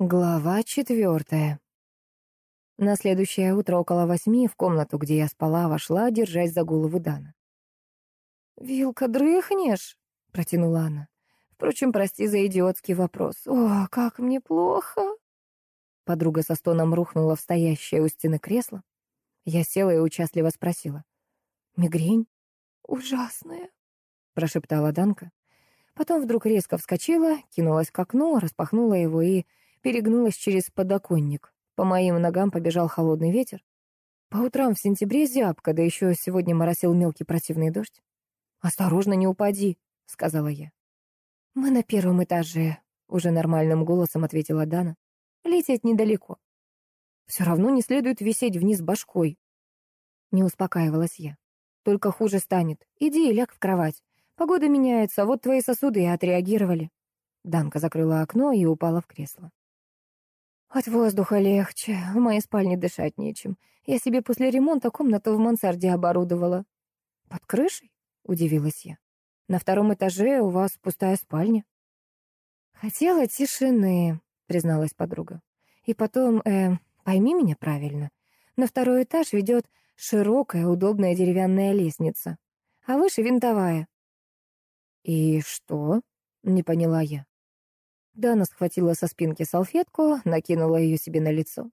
Глава четвертая. На следующее утро около восьми в комнату, где я спала, вошла, держась за голову Дана. «Вилка, дрыхнешь?» — протянула она. «Впрочем, прости за идиотский вопрос. О, как мне плохо!» Подруга со стоном рухнула в стоящее у стены кресло. Я села и участливо спросила. «Мигрень?» «Ужасная», — прошептала Данка. Потом вдруг резко вскочила, кинулась к окну, распахнула его и перегнулась через подоконник. По моим ногам побежал холодный ветер. По утрам в сентябре зябко, да еще сегодня моросил мелкий противный дождь. «Осторожно, не упади», — сказала я. «Мы на первом этаже», — уже нормальным голосом ответила Дана. «Лететь недалеко». «Все равно не следует висеть вниз башкой». Не успокаивалась я. «Только хуже станет. Иди и ляг в кровать. Погода меняется, вот твои сосуды и отреагировали». Данка закрыла окно и упала в кресло. От воздуха легче, в моей спальне дышать нечем. Я себе после ремонта комнату в мансарде оборудовала. Под крышей? Удивилась я. На втором этаже у вас пустая спальня. Хотела тишины, призналась подруга. И потом, э, пойми меня правильно. На второй этаж ведет широкая, удобная деревянная лестница, а выше винтовая. И что? Не поняла я. Дана схватила со спинки салфетку, накинула ее себе на лицо.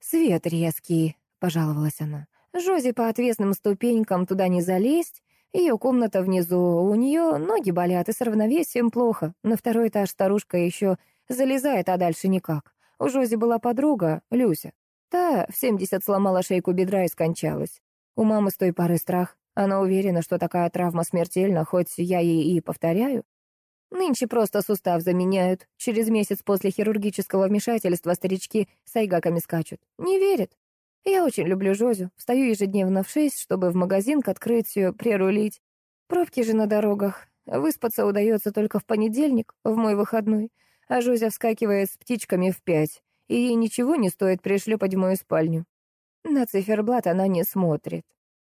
«Свет резкий», — пожаловалась она. «Жози по отвесным ступенькам туда не залезть. Ее комната внизу, у нее ноги болят и с равновесием плохо. На второй этаж старушка еще залезает, а дальше никак. У Жози была подруга, Люся. Та в семьдесят сломала шейку бедра и скончалась. У мамы с той поры страх. Она уверена, что такая травма смертельна, хоть я ей и повторяю. Нынче просто сустав заменяют. Через месяц после хирургического вмешательства старички с айгаками скачут. Не верят. Я очень люблю Жозю. Встаю ежедневно в шесть, чтобы в магазин к открытию прирулить. Пробки же на дорогах. Выспаться удается только в понедельник, в мой выходной. А Жозя вскакивает с птичками в пять. И ей ничего не стоит пришлепать в мою спальню. На циферблат она не смотрит.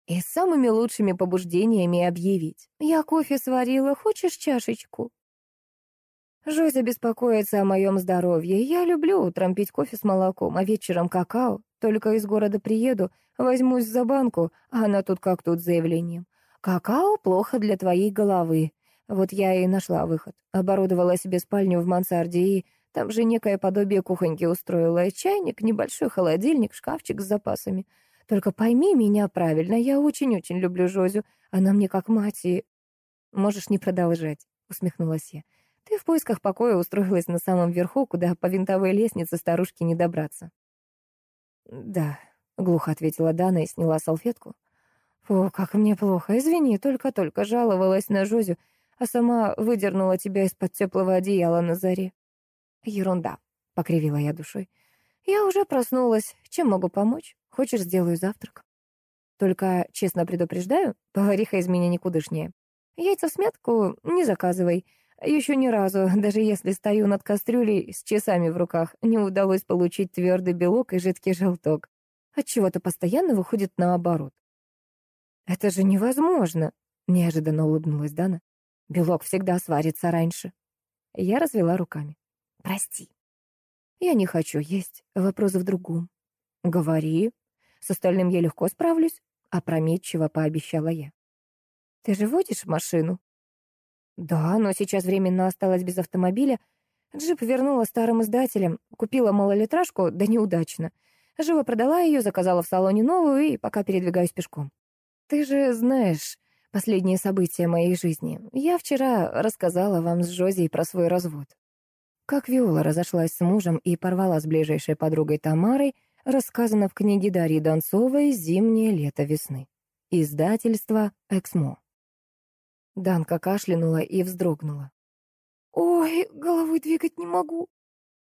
И с самыми лучшими побуждениями объявить. «Я кофе сварила, хочешь чашечку?» Жозя беспокоится о моем здоровье. Я люблю утром пить кофе с молоком, а вечером какао. Только из города приеду, возьмусь за банку, а она тут как тут заявлением. Какао плохо для твоей головы. Вот я и нашла выход. Оборудовала себе спальню в мансарде и там же некое подобие кухоньки устроила. Чайник, небольшой холодильник, шкафчик с запасами. Только пойми меня правильно, я очень-очень люблю Жозю. Она мне как мать и... Можешь не продолжать, усмехнулась я. Ты в поисках покоя устроилась на самом верху, куда по винтовой лестнице старушке не добраться. «Да», — глухо ответила Дана и сняла салфетку. «Фу, как мне плохо. Извини, только-только жаловалась на Жозю, а сама выдернула тебя из-под теплого одеяла на заре». «Ерунда», — покривила я душой. «Я уже проснулась. Чем могу помочь? Хочешь, сделаю завтрак?» «Только, честно предупреждаю, повариха из меня никудышнее. Яйца в смятку не заказывай. Еще ни разу, даже если стою над кастрюлей с часами в руках, не удалось получить твердый белок и жидкий желток. Отчего-то постоянно выходит наоборот. «Это же невозможно!» — неожиданно улыбнулась Дана. «Белок всегда сварится раньше». Я развела руками. «Прости». «Я не хочу есть. Вопрос в другом». «Говори. С остальным я легко справлюсь», — опрометчиво пообещала я. «Ты же водишь машину?» Да, но сейчас временно осталась без автомобиля. Джип вернула старым издателям, купила малолитражку, да неудачно. Живо продала ее, заказала в салоне новую и пока передвигаюсь пешком. Ты же знаешь последние события моей жизни. Я вчера рассказала вам с Жози про свой развод. Как Виола разошлась с мужем и порвала с ближайшей подругой Тамарой, рассказано в книге Дарьи Донцовой «Зимнее лето весны». Издательство «Эксмо». Данка кашлянула и вздрогнула. «Ой, головой двигать не могу».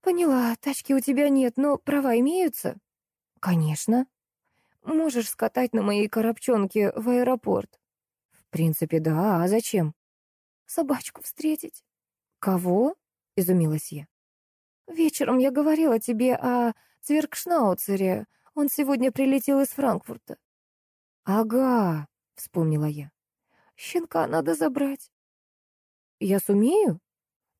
«Поняла, тачки у тебя нет, но права имеются?» «Конечно». «Можешь скатать на моей коробчонке в аэропорт?» «В принципе, да. А зачем?» «Собачку встретить». «Кого?» — изумилась я. «Вечером я говорила тебе о Цверкшнауцере. Он сегодня прилетел из Франкфурта». «Ага», — вспомнила я. Щенка надо забрать. Я сумею?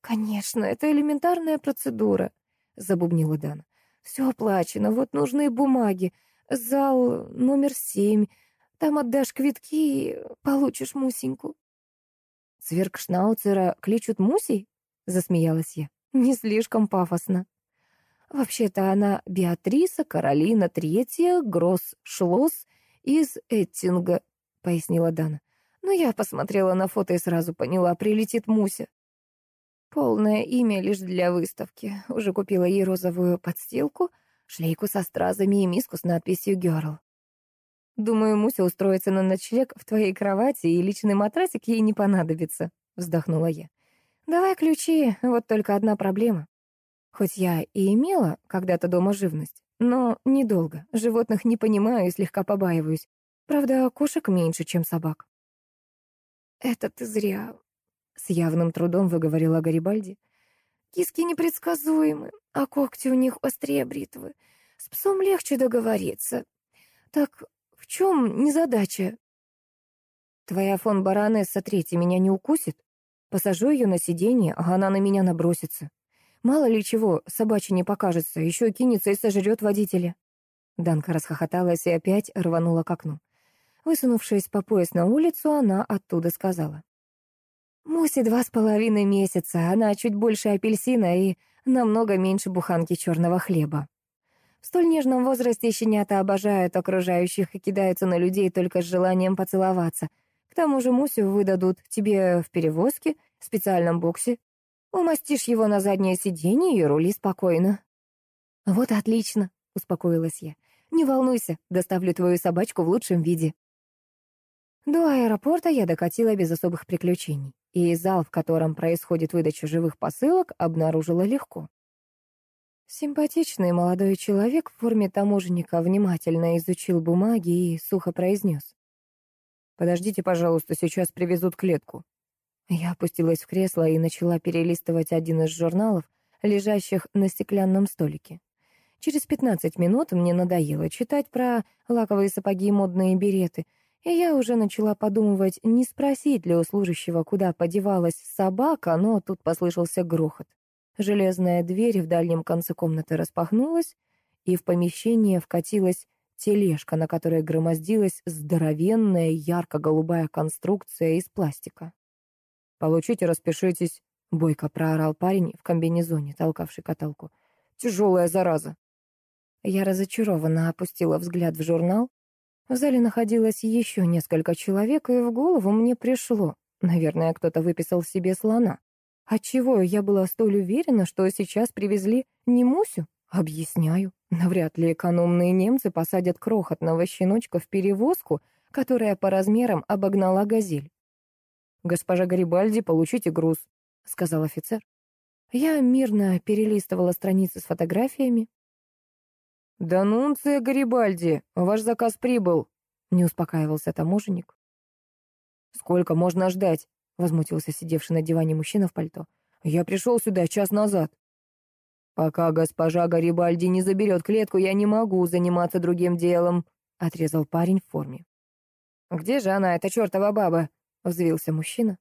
«Конечно, это элементарная процедура», — забубнила Дана. «Все оплачено, вот нужные бумаги. Зал номер семь. Там отдашь квитки и получишь Мусеньку». «Цверкшнауцера кличут Мусей?» — засмеялась я. «Не слишком пафосно». «Вообще-то она Беатриса Каролина Третья Гросс-Шлосс из Эттинга», — пояснила Дана. «Но я посмотрела на фото и сразу поняла, прилетит Муся. Полное имя лишь для выставки. Уже купила ей розовую подстилку, шлейку со стразами и миску с надписью «Герл». Думаю, Муся устроится на ночлег в твоей кровати, и личный матрасик ей не понадобится, вздохнула я. Давай ключи, вот только одна проблема. Хоть я и имела когда-то дома живность, но недолго. Животных не понимаю и слегка побаиваюсь. Правда, кошек меньше, чем собак. Это ты зря, с явным трудом выговорила Гарибальди. Киски непредсказуемы, а когти у них острее бритвы. С псом легче договориться. Так в чем незадача? Твоя фон Баронесса Третья меня не укусит? Посажу ее на сиденье, а она на меня набросится. Мало ли чего, собачья не покажется, еще кинется и сожрет водителя. Данка расхохоталась и опять рванула к окну. Высунувшись по пояс на улицу, она оттуда сказала. Мусе два с половиной месяца, она чуть больше апельсина и намного меньше буханки черного хлеба. В столь нежном возрасте щенята обожают окружающих и кидаются на людей только с желанием поцеловаться. К тому же Мусю выдадут тебе в перевозке, в специальном боксе. Умастишь его на заднее сиденье и рули спокойно. «Вот отлично», — успокоилась я. «Не волнуйся, доставлю твою собачку в лучшем виде». До аэропорта я докатила без особых приключений, и зал, в котором происходит выдача живых посылок, обнаружила легко. Симпатичный молодой человек в форме таможенника внимательно изучил бумаги и сухо произнес. «Подождите, пожалуйста, сейчас привезут клетку». Я опустилась в кресло и начала перелистывать один из журналов, лежащих на стеклянном столике. Через пятнадцать минут мне надоело читать про лаковые сапоги и модные береты — и я уже начала подумывать, не спросить ли у служащего, куда подевалась собака, но тут послышался грохот. Железная дверь в дальнем конце комнаты распахнулась, и в помещение вкатилась тележка, на которой громоздилась здоровенная ярко-голубая конструкция из пластика. «Получите, распишитесь», — бойко проорал парень в комбинезоне, толкавший каталку. «Тяжелая зараза». Я разочарованно опустила взгляд в журнал, в зале находилось еще несколько человек, и в голову мне пришло. Наверное, кто-то выписал себе слона. Отчего я была столь уверена, что сейчас привезли не Мусю? Объясняю. Навряд ли экономные немцы посадят крохотного щеночка в перевозку, которая по размерам обогнала газель. «Госпожа Гарибальди, получите груз», — сказал офицер. Я мирно перелистывала страницы с фотографиями, «Данунция Гарибальди, ваш заказ прибыл», — не успокаивался таможенник. «Сколько можно ждать?» — возмутился сидевший на диване мужчина в пальто. «Я пришел сюда час назад». «Пока госпожа Гарибальди не заберет клетку, я не могу заниматься другим делом», — отрезал парень в форме. «Где же она, эта чертова баба?» — взвился мужчина.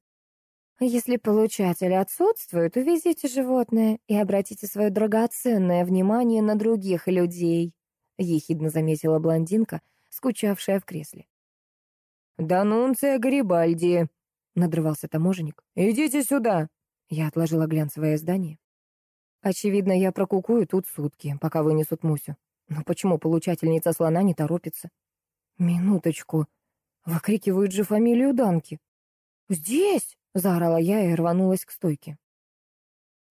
«Если получатель отсутствует, увезите животное и обратите свое драгоценное внимание на других людей», — ехидно заметила блондинка, скучавшая в кресле. «Данунция Гарибальди», — надрывался таможенник. «Идите сюда!» Я отложила глянцевое издание. Очевидно, я прокукую тут сутки, пока вынесут Мусю. Но почему получательница слона не торопится? Минуточку. Выкрикивают же фамилию Данки. «Здесь!» — заорала я и рванулась к стойке.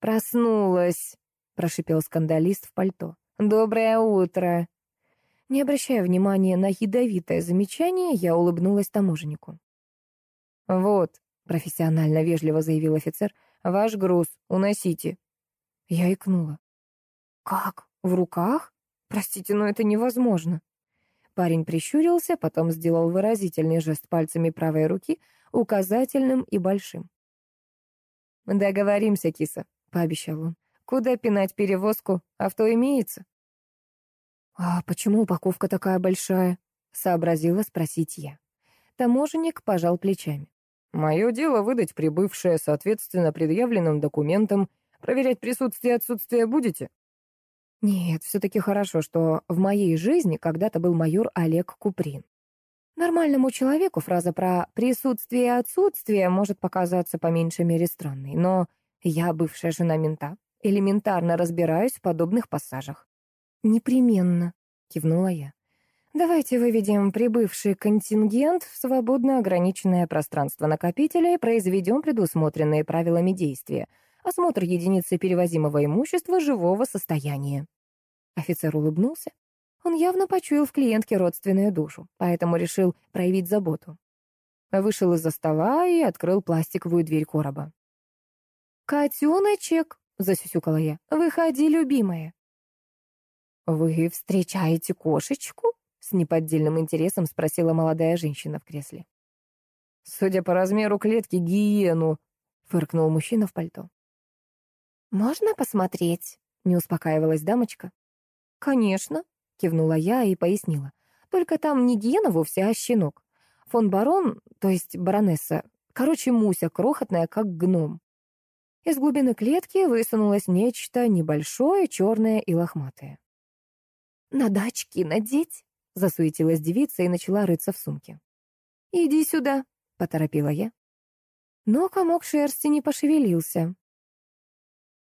«Проснулась!» — прошипел скандалист в пальто. «Доброе утро!» Не обращая внимания на ядовитое замечание, я улыбнулась таможеннику. «Вот», — профессионально вежливо заявил офицер, — «ваш груз, уносите». Я икнула. «Как? В руках? Простите, но это невозможно». Парень прищурился, потом сделал выразительный жест пальцами правой руки, указательным и большим. «Договоримся, киса», — пообещал он. «Куда пинать перевозку? Авто имеется?» «А почему упаковка такая большая?» — сообразила спросить я. Таможенник пожал плечами. Мое дело выдать прибывшее, соответственно, предъявленным документам. Проверять присутствие и отсутствие будете? Нет, все-таки хорошо, что в моей жизни когда-то был майор Олег Куприн. Нормальному человеку фраза про присутствие и отсутствие может показаться по меньшей мере странной, но я, бывшая жена мента, элементарно разбираюсь в подобных пассажах. «Непременно», — кивнула я. «Давайте выведем прибывший контингент в свободно ограниченное пространство накопителя и произведем предусмотренные правилами действия. Осмотр единицы перевозимого имущества живого состояния». Офицер улыбнулся. Он явно почуял в клиентке родственную душу, поэтому решил проявить заботу. Вышел из-за стола и открыл пластиковую дверь короба. «Котеночек!» — засюсюкала я. «Выходи, любимая!» «Вы встречаете кошечку?» — с неподдельным интересом спросила молодая женщина в кресле. «Судя по размеру клетки, гиену!» — фыркнул мужчина в пальто. «Можно посмотреть?» — не успокаивалась дамочка. «Конечно», кивнула я и пояснила. Только там не гиена вовсе, а щенок. Фон барон, то есть баронесса, короче, Муся, крохотная, как гном. Из глубины клетки высунулось нечто небольшое, черное и лохматое. «Надо очки надеть», — засуетилась девица и начала рыться в сумке. «Иди сюда», — поторопила я. Но комок шерсти не пошевелился.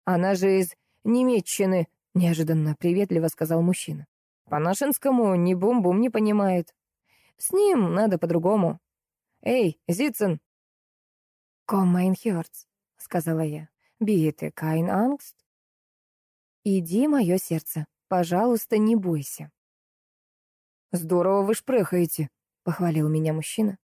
«Она же из Немеччины», — неожиданно приветливо сказал мужчина. По-нашенскому ни бум-бум не понимает. С ним надо по-другому. Эй, sitzen!» «Komm, mein Herz», — сказала я. «Bitte, keine Angst?» «Иди, мое сердце, пожалуйста, не бойся». «Здорово вы шпрехаете», — похвалил меня мужчина.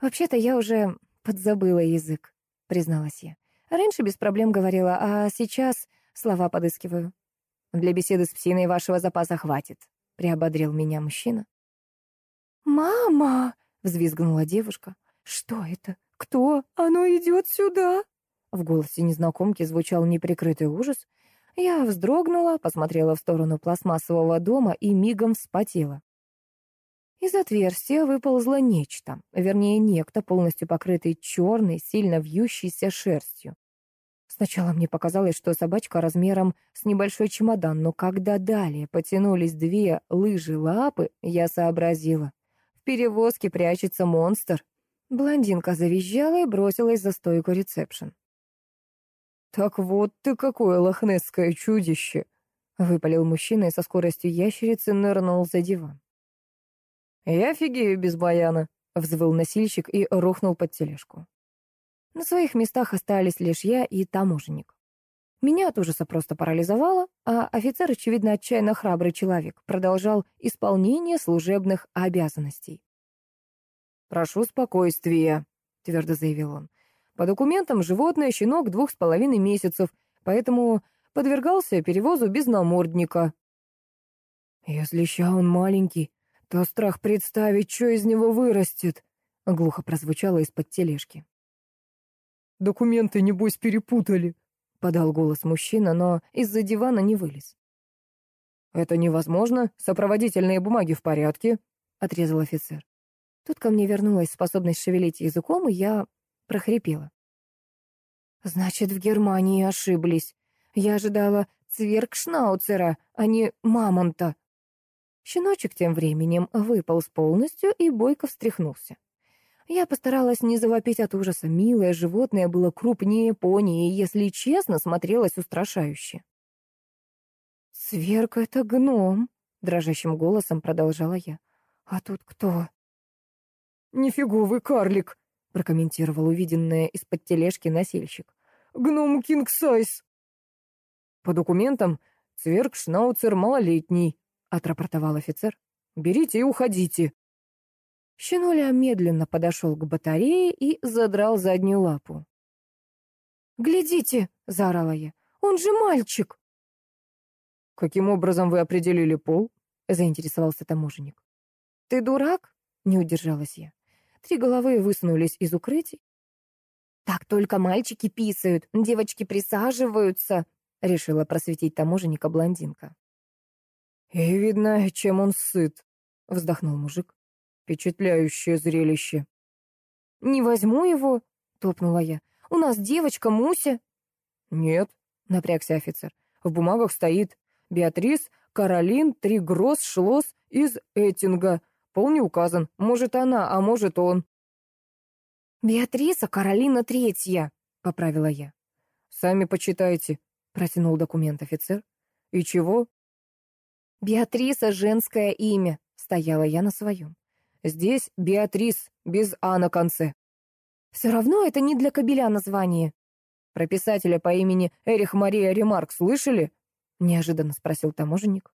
«Вообще-то я уже подзабыла язык», — призналась я. «Раньше без проблем говорила, а сейчас слова подыскиваю. Для беседы с псиной вашего запаса хватит», — приободрил меня мужчина. «Мама!» — взвизгнула девушка. «Что это? Кто? Оно идет сюда!» В голосе незнакомки звучал неприкрытый ужас. Я вздрогнула, посмотрела в сторону пластмассового дома и мигом вспотела. Из отверстия выползло нечто, вернее, некто, полностью покрытый черной, сильно вьющейся шерстью. Сначала мне показалось, что собачка размером с небольшой чемодан, но когда далее потянулись две лыжи лапы, я сообразила. В перевозке прячется монстр. Блондинка завизжала и бросилась за стойку ресепшн. «Так вот ты какое лохнесское чудище!» — выпалил мужчина и со скоростью ящерицы нырнул за диван. «Я офигею без баяна!» — взвыл носильщик и рухнул под тележку. На своих местах остались лишь я и таможенник. Меня от ужаса просто парализовало, а офицер, очевидно, отчаянно храбрый человек, продолжал исполнение служебных обязанностей. «Прошу спокойствия», — твердо заявил он. «По документам животное щенок двух с половиной месяцев, поэтому подвергался перевозу без намордника». «Если ща он маленький, то страх представить, что из него вырастет», — глухо прозвучало из-под тележки. «Документы, небось, перепутали», — подал голос мужчина, но из-за дивана не вылез. «Это невозможно. Сопроводительные бумаги в порядке», — отрезал офицер. Тут ко мне вернулась способность шевелить языком, и я прохрипела. «Значит, в Германии ошиблись. Я ожидала цверкшнауцера, а не мамонта». Щеночек тем временем выполз полностью и бойко встряхнулся. Я постаралась не завопить от ужаса. Милое животное было крупнее пони и, если честно, смотрелось устрашающе. «Сверка — это гном», — дрожащим голосом продолжала я. «А тут кто?» «Нифиговый карлик», — прокомментировал увиденное из-под тележки носильщик. «Гном кинг-сайз». «По документам, цверк-шнауцер малолетний», — отрапортовал офицер. «Берите и уходите». Щенуля медленно подошел к батарее и задрал заднюю лапу. «Глядите!» — заорала я. «Он же мальчик!» «Каким образом вы определили пол?» — заинтересовался таможенник. «Ты дурак?» — не удержалась я. Три головы высунулись из укрытий. «Так только мальчики писают, девочки присаживаются», — решила просветить таможенника блондинка. «И видно, чем он сыт», — вздохнул мужик. Впечатляющее зрелище. «Не возьму его», — топнула я. «У нас девочка Муся». «Нет», — напрягся офицер. «В бумагах стоит Беатрис Каролин Тригросс Шлосс из Эттинга. Пол не указан. Может, она, а может, он». «Беатриса Каролина Третья», — поправила я. «Сами почитайте», — протянул документ офицер. «И чего?» «Беатриса — женское имя», — стояла я на своем. «Здесь Беатрис, без «а» на конце». «Все равно это не для кобеля название». «Про писателя по имени Эрих Мария Ремарк слышали?» — неожиданно спросил таможенник.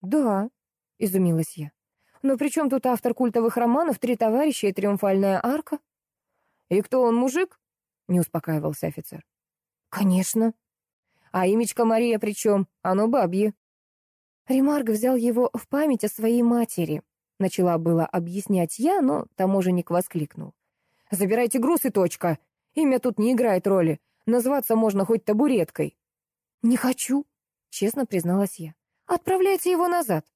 «Да», — изумилась я. «Но при чем тут автор культовых романов «Три товарища» и «Триумфальная арка»?» «И кто он, мужик?» — не успокаивался офицер. «Конечно». «А имечко Мария при чем? Оно бабье». Ремарк взял его в память о своей матери. Начала было объяснять я, но таможенник воскликнул. «Забирайте груз и точка. Имя тут не играет роли. Назваться можно хоть табуреткой». «Не хочу», — честно призналась я. «Отправляйте его назад».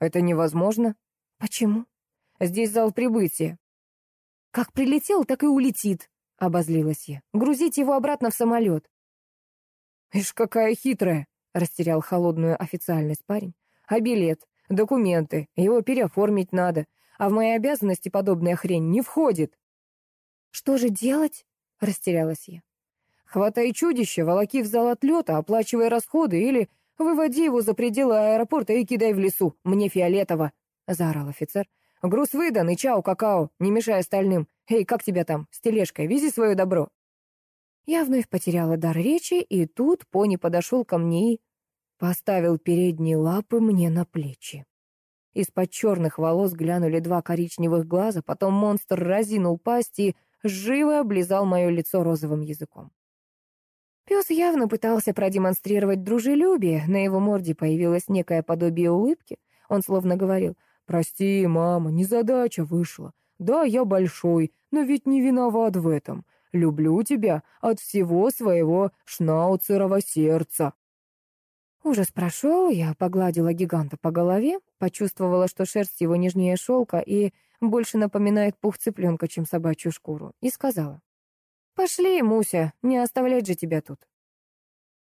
«Это невозможно». «Почему?» «Здесь зал прибытия». «Как прилетел, так и улетит», — обозлилась я. «Грузить его обратно в самолет». «Ишь, какая хитрая!» — растерял холодную официальность парень. «А билет? Документы? Его переоформить надо. А в мои обязанности подобная хрень не входит». «Что же делать?» — растерялась я. «Хватай чудище, волоки в зал отлета, оплачивай расходы или выводи его за пределы аэропорта и кидай в лесу. Мне фиолетово!» — заорал офицер. «Груз выдан и чау, какао, не мешай остальным. Эй, как тебя там? С тележкой, вези свое добро». Я вновь потеряла дар речи, и тут пони подошел ко мне и поставил передние лапы мне на плечи. Из-под черных волос глянули два коричневых глаза, потом монстр разинул пасть и живо облизал мое лицо розовым языком. Пес явно пытался продемонстрировать дружелюбие, на его морде появилось некое подобие улыбки. Он словно говорил, «Прости, мама, незадача вышла. Да, я большой, но ведь не виноват в этом. Люблю тебя от всего своего шнауцерового сердца». Ужас прошел, я погладила гиганта по голове, почувствовала, что шерсть его нежнее шелка и больше напоминает пух цыпленка, чем собачью шкуру, и сказала. «Пошли, Муся, не оставлять же тебя тут».